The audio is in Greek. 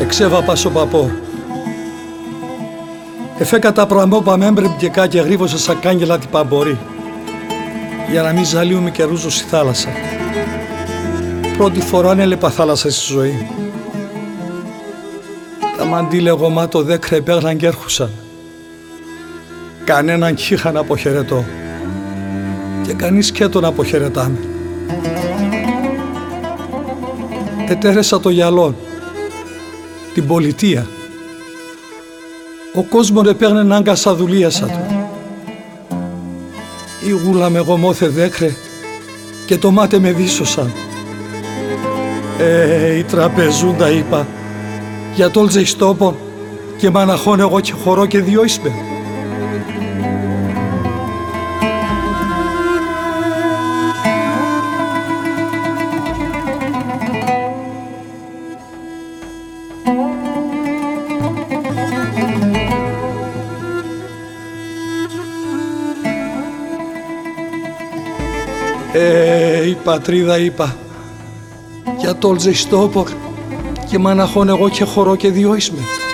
Εξέβαπα στο παπό. Εφέκα τα προαμό παμέμπρε και και γρήβωσα σαν κάγκελα την παμπορή. Για να μην ζαλίουμε και ρούζω στη θάλασσα. Πρώτη φορά ανέλεπα θάλασσα στη ζωή. Τα μαντήλε γομάτο δέκρε επέγναν και έρχουσαν. Κανέναν κύχα να αποχαιρετώ. Και κανείς και τον αποχαιρετάμε. Ετέρεσα το γυαλόν την πολιτεία. Ο κόσμος επέρνε νάγκα σαν δουλίασα του. Η γούλα με γομόθε δέκρε και το μάτε με βίσωσαν. Ε, η τραπεζούντα είπα, για τόλτζε τόπον και μαναχών εγώ και χωρώ και δυο εισπε. Ε, η πατρίδα είπα, για τόλτζε στόπορ και μαναχών εγώ και χωρώ και δυο με.